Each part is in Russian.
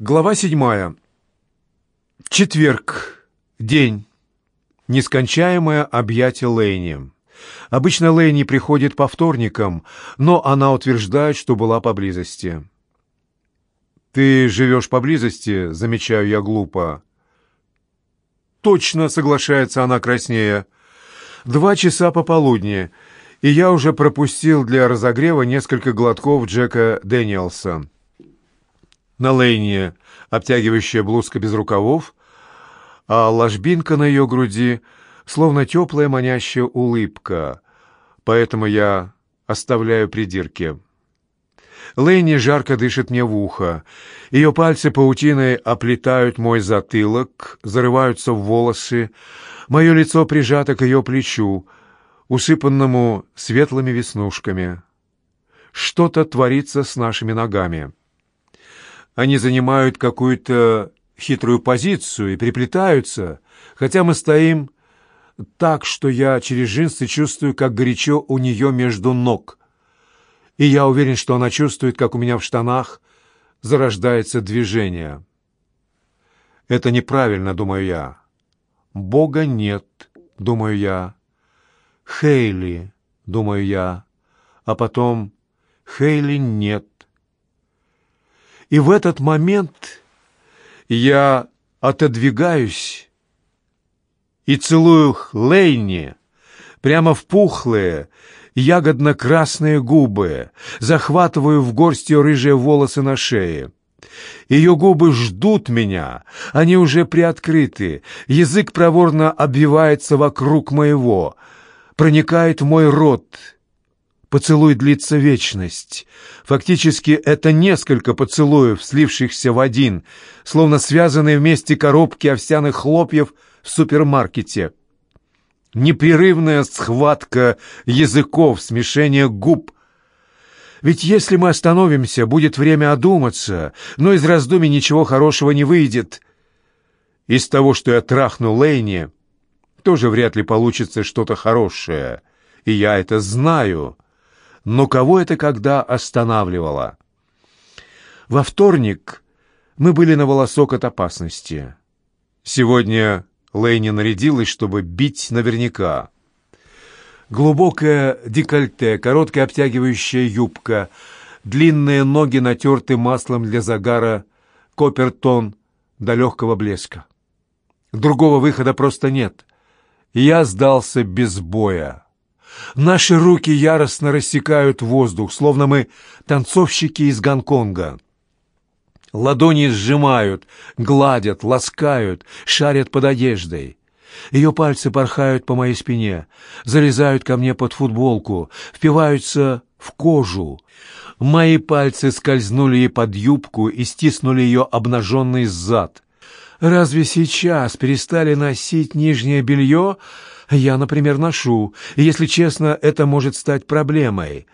Глава седьмая. Четверг. День. Нескончаемое объятие Лэйни. Обычно Лэйни приходит по вторникам, но она утверждает, что была поблизости. «Ты живешь поблизости?» — замечаю я глупо. «Точно», — соглашается она краснее. «Два часа пополудни, и я уже пропустил для разогрева несколько глотков Джека Дэниелса». На Лейне обтягивающая блузка без рукавов, а ложбинка на ее груди словно теплая манящая улыбка, поэтому я оставляю придирки. Лейни жарко дышит мне в ухо. Ее пальцы паутиной оплетают мой затылок, зарываются в волосы. Мое лицо прижато к ее плечу, усыпанному светлыми веснушками. Что-то творится с нашими ногами. Они занимают какую-то хитрую позицию и приплетаются, хотя мы стоим так, что я через джинсы чувствую, как горячо у нее между ног. И я уверен, что она чувствует, как у меня в штанах зарождается движение. Это неправильно, думаю я. Бога нет, думаю я. Хейли, думаю я. А потом Хейли нет. И в этот момент я отодвигаюсь и целую Лейни прямо в пухлые, ягодно-красные губы, захватываю в горсть ее рыжие волосы на шее. Ее губы ждут меня, они уже приоткрыты, язык проворно обвивается вокруг моего, проникает в мой рот — Поцелуй длится вечность. Фактически это несколько поцелуев, слившихся в один, словно связанные вместе коробки овсяных хлопьев в супермаркете. Непрерывная схватка языков, смешение губ. Ведь если мы остановимся, будет время одуматься, но из раздумий ничего хорошего не выйдет. Из того, что я трахну Лейни, тоже вряд ли получится что-то хорошее. И я это знаю но кого это когда останавливало? Во вторник мы были на волосок от опасности. Сегодня Лейни нарядилась, чтобы бить наверняка. Глубокое декольте, короткая обтягивающая юбка, длинные ноги натерты маслом для загара, копертон до легкого блеска. Другого выхода просто нет. Я сдался без боя. Наши руки яростно рассекают воздух, словно мы танцовщики из Гонконга. Ладони сжимают, гладят, ласкают, шарят под одеждой. Ее пальцы порхают по моей спине, залезают ко мне под футболку, впиваются в кожу. Мои пальцы скользнули ей под юбку и стиснули ее обнаженный зад. Разве сейчас перестали носить нижнее белье, я, например, ношу, и, если честно, это может стать проблемой.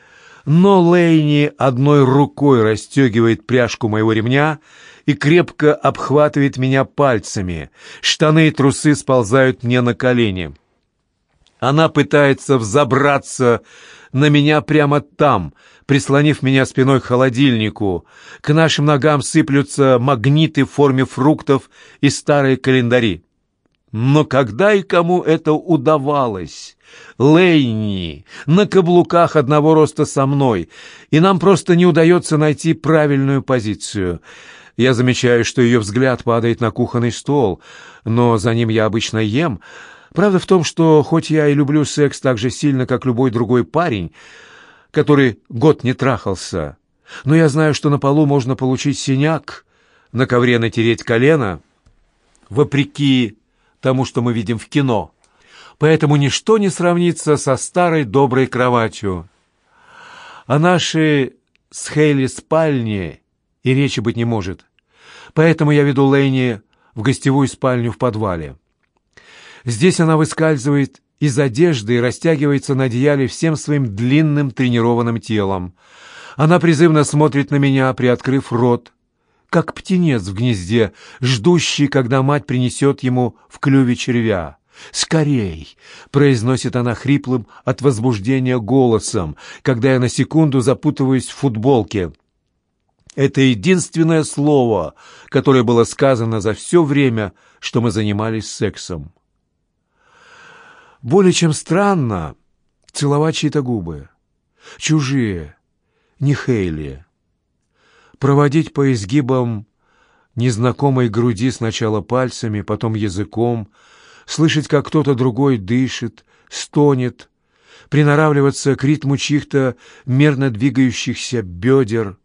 Но Лейни одной рукой расстегивает пряжку моего ремня и крепко обхватывает меня пальцами. Штаны и трусы сползают мне на колени. Она пытается взобраться на меня прямо там, прислонив меня спиной к холодильнику. К нашим ногам сыплются магниты в форме фруктов и старые календари. Но когда и кому это удавалось? Лейни на каблуках одного роста со мной, и нам просто не удается найти правильную позицию. Я замечаю, что ее взгляд падает на кухонный стол, но за ним я обычно ем. Правда в том, что хоть я и люблю секс так же сильно, как любой другой парень, который год не трахался, но я знаю, что на полу можно получить синяк, на ковре натереть колено, вопреки тому, что мы видим в кино. Поэтому ничто не сравнится со старой доброй кроватью. О нашей с Хейли спальне и речи быть не может. Поэтому я веду Лэйни в гостевую спальню в подвале. Здесь она выскальзывает из одежды и растягивается на одеяле всем своим длинным тренированным телом. Она призывно смотрит на меня, приоткрыв рот, как птенец в гнезде, ждущий, когда мать принесет ему в клюве червя. «Скорей!» — произносит она хриплым от возбуждения голосом, когда я на секунду запутываюсь в футболке. Это единственное слово, которое было сказано за все время, что мы занимались сексом. Более чем странно целовать чьи-то губы. Чужие, не Хейли. Проводить по изгибам незнакомой груди сначала пальцами, потом языком, слышать, как кто-то другой дышит, стонет, приноравливаться к ритму чьих-то мерно двигающихся бедер —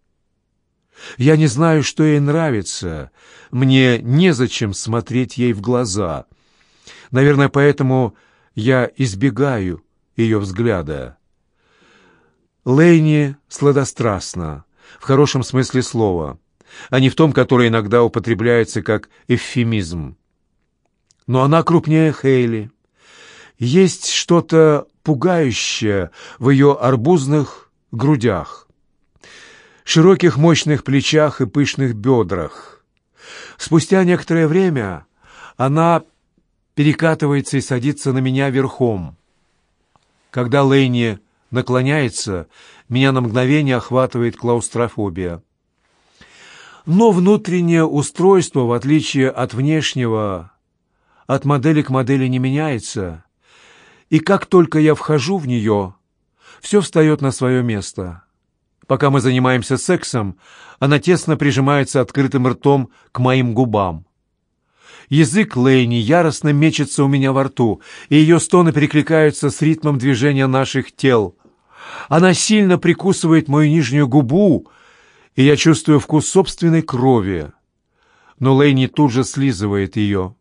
я не знаю, что ей нравится. Мне незачем смотреть ей в глаза. Наверное, поэтому я избегаю ее взгляда. Лейни сладострастна, в хорошем смысле слова, а не в том, который иногда употребляется как эвфемизм. Но она крупнее Хейли. Есть что-то пугающее в ее арбузных грудях широких мощных плечах и пышных бедрах. Спустя некоторое время она перекатывается и садится на меня верхом. Когда Лейни наклоняется, меня на мгновение охватывает клаустрофобия. Но внутреннее устройство, в отличие от внешнего, от модели к модели не меняется, и как только я вхожу в нее, все встает на свое место. Пока мы занимаемся сексом, она тесно прижимается открытым ртом к моим губам. Язык Лейни яростно мечется у меня во рту, и ее стоны перекликаются с ритмом движения наших тел. Она сильно прикусывает мою нижнюю губу, и я чувствую вкус собственной крови. Но Лейни тут же слизывает ее.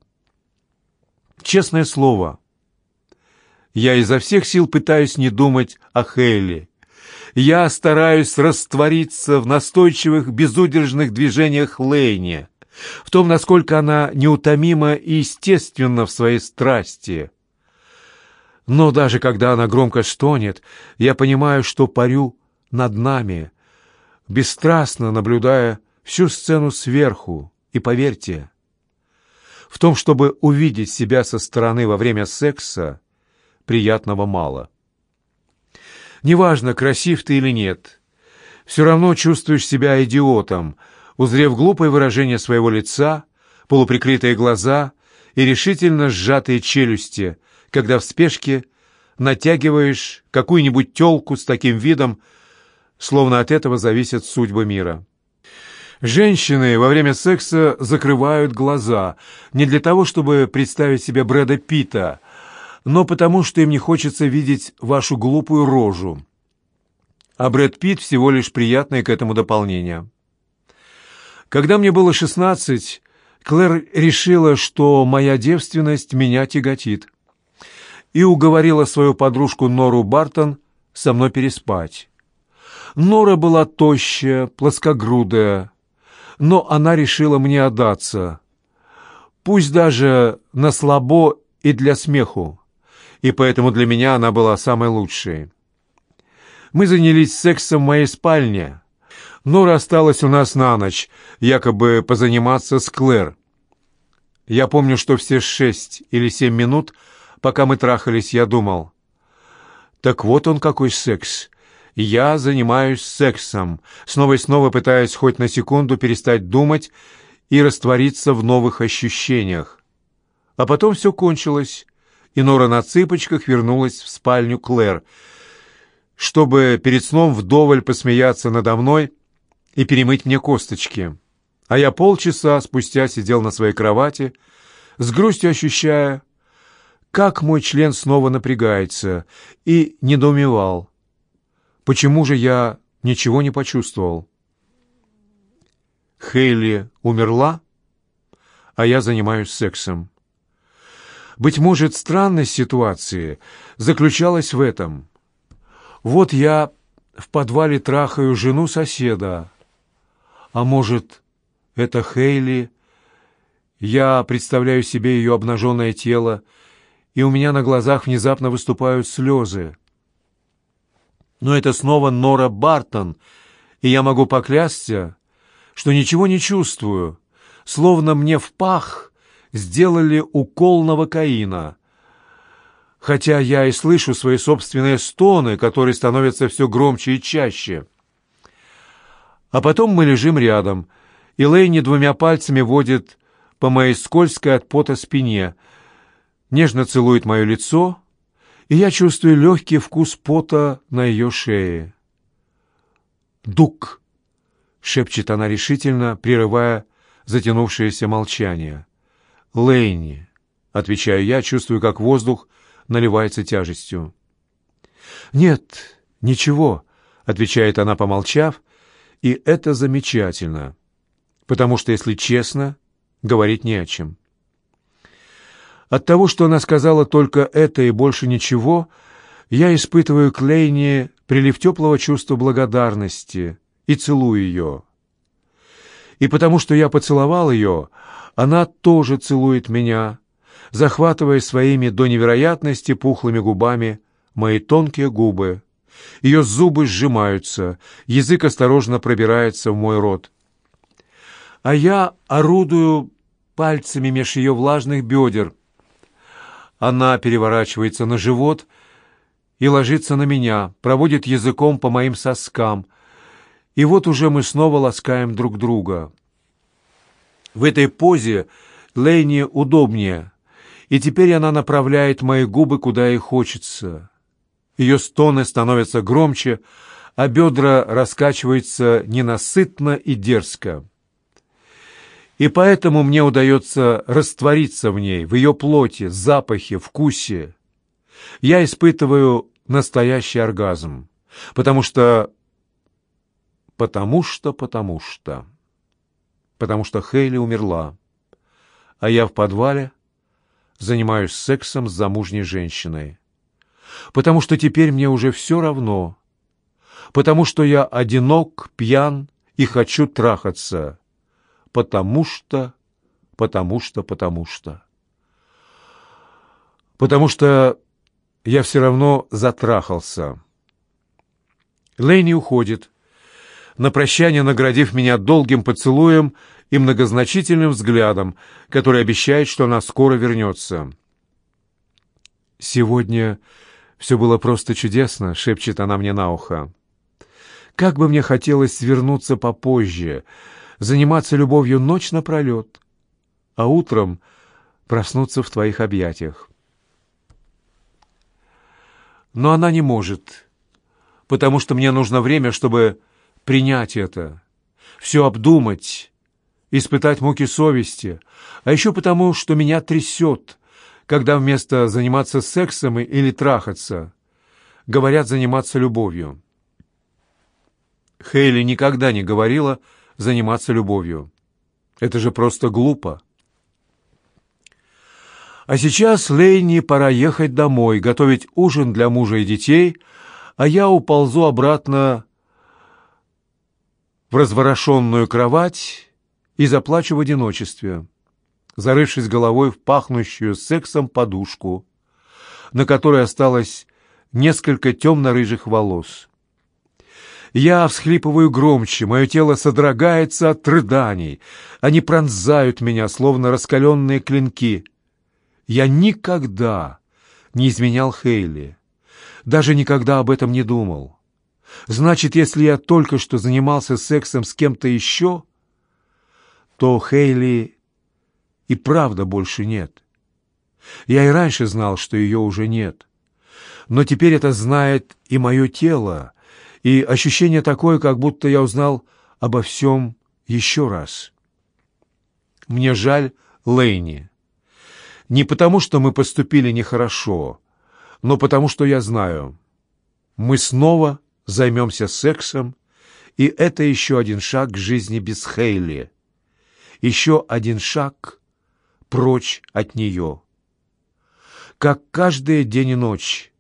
Честное слово, я изо всех сил пытаюсь не думать о Хейли я стараюсь раствориться в настойчивых, безудержных движениях Лейни, в том, насколько она неутомима и естественна в своей страсти. Но даже когда она громко стонет, я понимаю, что парю над нами, бесстрастно наблюдая всю сцену сверху. И поверьте, в том, чтобы увидеть себя со стороны во время секса, приятного мало. Неважно, красив ты или нет, все равно чувствуешь себя идиотом, узрев глупое выражение своего лица, полуприкрытые глаза и решительно сжатые челюсти, когда в спешке натягиваешь какую-нибудь телку с таким видом, словно от этого зависят судьбы мира. Женщины во время секса закрывают глаза не для того, чтобы представить себе Брэда Питта, но потому что им не хочется видеть вашу глупую рожу. А Брэд Питт всего лишь приятное к этому дополнение. Когда мне было шестнадцать, Клэр решила, что моя девственность меня тяготит, и уговорила свою подружку Нору Бартон со мной переспать. Нора была тощая, плоскогрудая, но она решила мне отдаться, пусть даже на слабо и для смеху и поэтому для меня она была самой лучшей. Мы занялись сексом в моей спальне. Нора осталась у нас на ночь, якобы позаниматься с Клэр. Я помню, что все шесть или семь минут, пока мы трахались, я думал, так вот он какой секс. Я занимаюсь сексом, снова и снова пытаясь хоть на секунду перестать думать и раствориться в новых ощущениях. А потом все кончилось, и Нора на цыпочках вернулась в спальню Клэр, чтобы перед сном вдоволь посмеяться надо мной и перемыть мне косточки. А я полчаса спустя сидел на своей кровати, с грустью ощущая, как мой член снова напрягается, и недоумевал, почему же я ничего не почувствовал. Хейли умерла, а я занимаюсь сексом. Быть может, странность ситуации заключалась в этом. Вот я в подвале трахаю жену соседа. А может, это Хейли? Я представляю себе ее обнаженное тело, и у меня на глазах внезапно выступают слезы. Но это снова Нора Бартон, и я могу поклясться, что ничего не чувствую, словно мне в пах сделали укол новокаина. Хотя я и слышу свои собственные стоны, которые становятся все громче и чаще. А потом мы лежим рядом, и Лейни двумя пальцами водит по моей скользкой от пота спине, нежно целует мое лицо, и я чувствую легкий вкус пота на ее шее. «Дук!» — шепчет она решительно, прерывая затянувшееся молчание. «Лейни!» — отвечаю я, чувствую, как воздух наливается тяжестью. «Нет, ничего», — отвечает она, помолчав, — «и это замечательно, потому что, если честно, говорить не о чем». От того, что она сказала только это и больше ничего, я испытываю к Лейне прилив теплого чувства благодарности и целую ее. И потому что я поцеловал ее, она тоже целует меня, захватывая своими до невероятности пухлыми губами мои тонкие губы. Ее зубы сжимаются, язык осторожно пробирается в мой рот. А я орудую пальцами меж ее влажных бедер. Она переворачивается на живот и ложится на меня, проводит языком по моим соскам. И вот уже мы снова ласкаем друг друга. В этой позе Лейни удобнее, и теперь она направляет мои губы, куда ей хочется. Ее стоны становятся громче, а бедра раскачиваются ненасытно и дерзко. И поэтому мне удается раствориться в ней, в ее плоти, запахе, вкусе. Я испытываю настоящий оргазм, потому что... Потому что, потому что... Потому что Хейли умерла, а я в подвале занимаюсь сексом с замужней женщиной. Потому что теперь мне уже все равно. Потому что я одинок, пьян и хочу трахаться. Потому что, потому что, потому что. Потому что я все равно затрахался. Лейни уходит, на прощание наградив меня долгим поцелуем и многозначительным взглядом, который обещает, что она скоро вернется. «Сегодня все было просто чудесно», — шепчет она мне на ухо. «Как бы мне хотелось вернуться попозже, заниматься любовью ночь напролет, а утром проснуться в твоих объятиях». Но она не может, потому что мне нужно время, чтобы принять это, все обдумать, испытать муки совести, а еще потому, что меня трясет, когда вместо заниматься сексом или трахаться, говорят заниматься любовью. Хейли никогда не говорила заниматься любовью. Это же просто глупо. А сейчас Лейни пора ехать домой, готовить ужин для мужа и детей, а я уползу обратно в разворошенную кровать и заплачу в одиночестве, зарывшись головой в пахнущую сексом подушку, на которой осталось несколько темно-рыжих волос. Я всхлипываю громче, мое тело содрогается от рыданий, они пронзают меня, словно раскаленные клинки. Я никогда не изменял Хейли, даже никогда об этом не думал. Значит, если я только что занимался сексом с кем-то еще, то Хейли и правда больше нет. Я и раньше знал, что ее уже нет. Но теперь это знает и мое тело, и ощущение такое, как будто я узнал обо всем еще раз. Мне жаль Лейни. Не потому, что мы поступили нехорошо, но потому, что я знаю, мы снова займемся сексом, и это еще один шаг к жизни без Хейли еще один шаг прочь от нее. Как каждый день и ночь,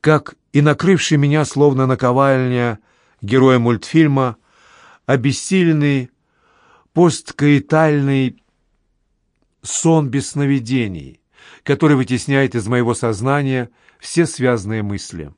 как и накрывший меня, словно наковальня, героя мультфильма, обессиленный, посткаитальный сон без сновидений, который вытесняет из моего сознания все связанные мысли.